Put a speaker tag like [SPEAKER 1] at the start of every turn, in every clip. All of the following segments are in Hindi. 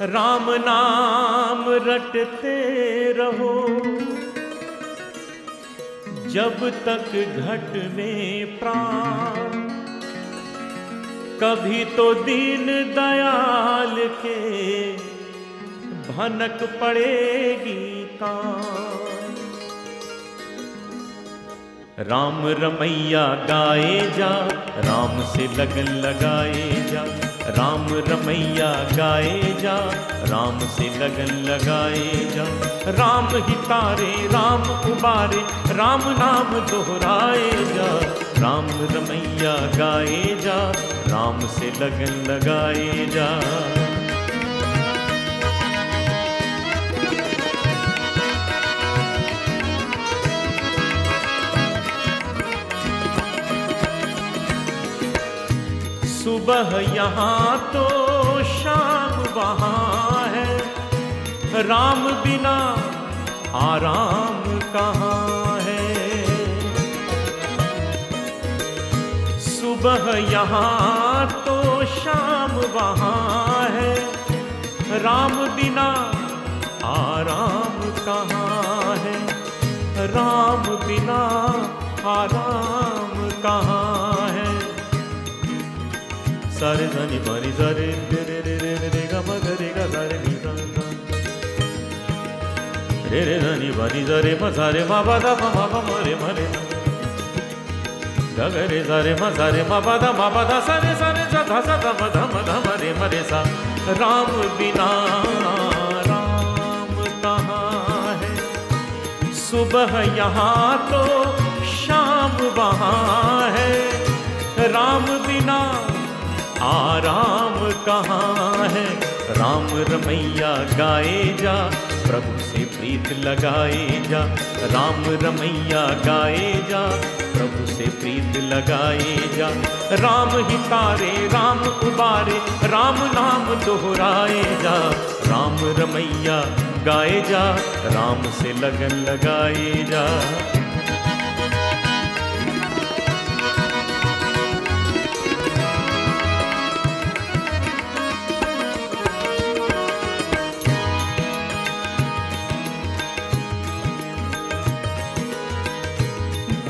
[SPEAKER 1] राम नाम रटते रहो। जब तक घट में प्राण, कभी तो दीन दयाल के भनक पड़ेगी कान राम रमैया गाए जा, राम से लगन लगाए जा। राम रमैया गाए जा, राम से लगन लगाए जा। राम हितारे राम उबारे, राम नाम दोहराए जा। राम रमैया गाए जा, राम से लगन लगाए जा। सुबह यहाँ तो शाम वहाँ है। राम बिना आराम कहाँ है? सुबह यहाँ तो शाम वहाँ है। राम बिना आराम कहाँ है? राम बिना आराम कहाँ सारे धनी पानी सारे। रे रे रे रे रे गा, मा, गा, रे, गा सा रे रे धनी पानी सारे, मा सारे, मा, पा, दा, मा पा मा रे मा, रे। गा गा, रे सा रे मा मा, पा, दा, मा, पा, दा सा रे सा, धा सा, धा, मा धा मा, धा सा। राम बिना, राम कहाँ है? सुबह यहाँ तो शाम वहाँ है। राम बिना आराम कहाँ है? राम रमैया गाए जा, प्रभु से प्रीत लगाए जा। राम रमैया गाए जा, प्रभु से प्रीत लगाए जा। राम ही तारे राम उबारे, राम नाम दोहराए जा। राम रमैया गाए जा, राम से लगन लगाए जा।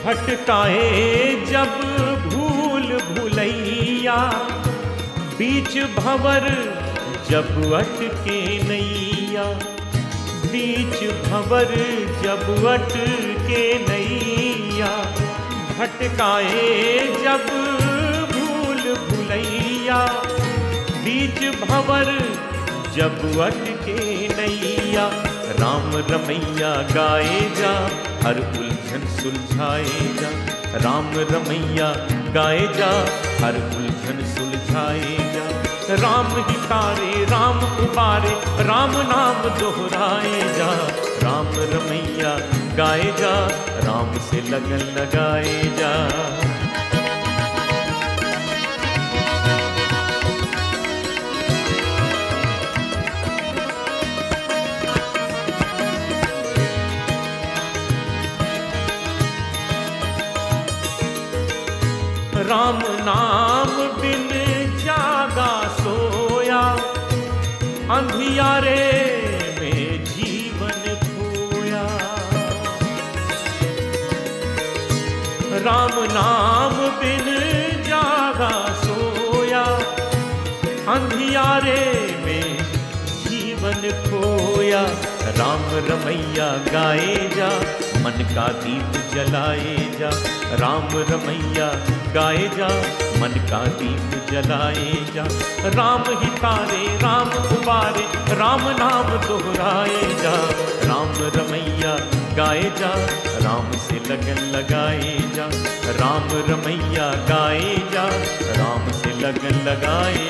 [SPEAKER 1] भटकाए जब भूल भूलैया। बीच भंवर जब अटके नैया। बीच भंवर जब अटके नैया। भटकाए जब भूल भूलैया। बीच भंवर जब अटके नैया। राम रमैया गाए जा। हर उलझन सुलझाए जा, राम रमैया गाए जा, हर उलझन सुलझाए जा। राम ही तारे, राम उबारे, राम नाम दोहराए जा। राम रमैया गाए जा, राम से लगन लगाए जा। राम नाम बिन जागा सोया। अंधियारे में जीवन खोया। राम नाम बिन जागा सोया। अंधियारे में जीवन खोया। राम रमैया गाए जा, मन का दीप जलाए जा। राम रमैया गाए जा, मन का दीप जलाए जा। राम ही तारे, राम उबारे, राम नाम दोहराए जा। राम रमैया गाए जा, राम से लगन लगाए जा। राम रमैया गाए जा, राम से लगन लगाए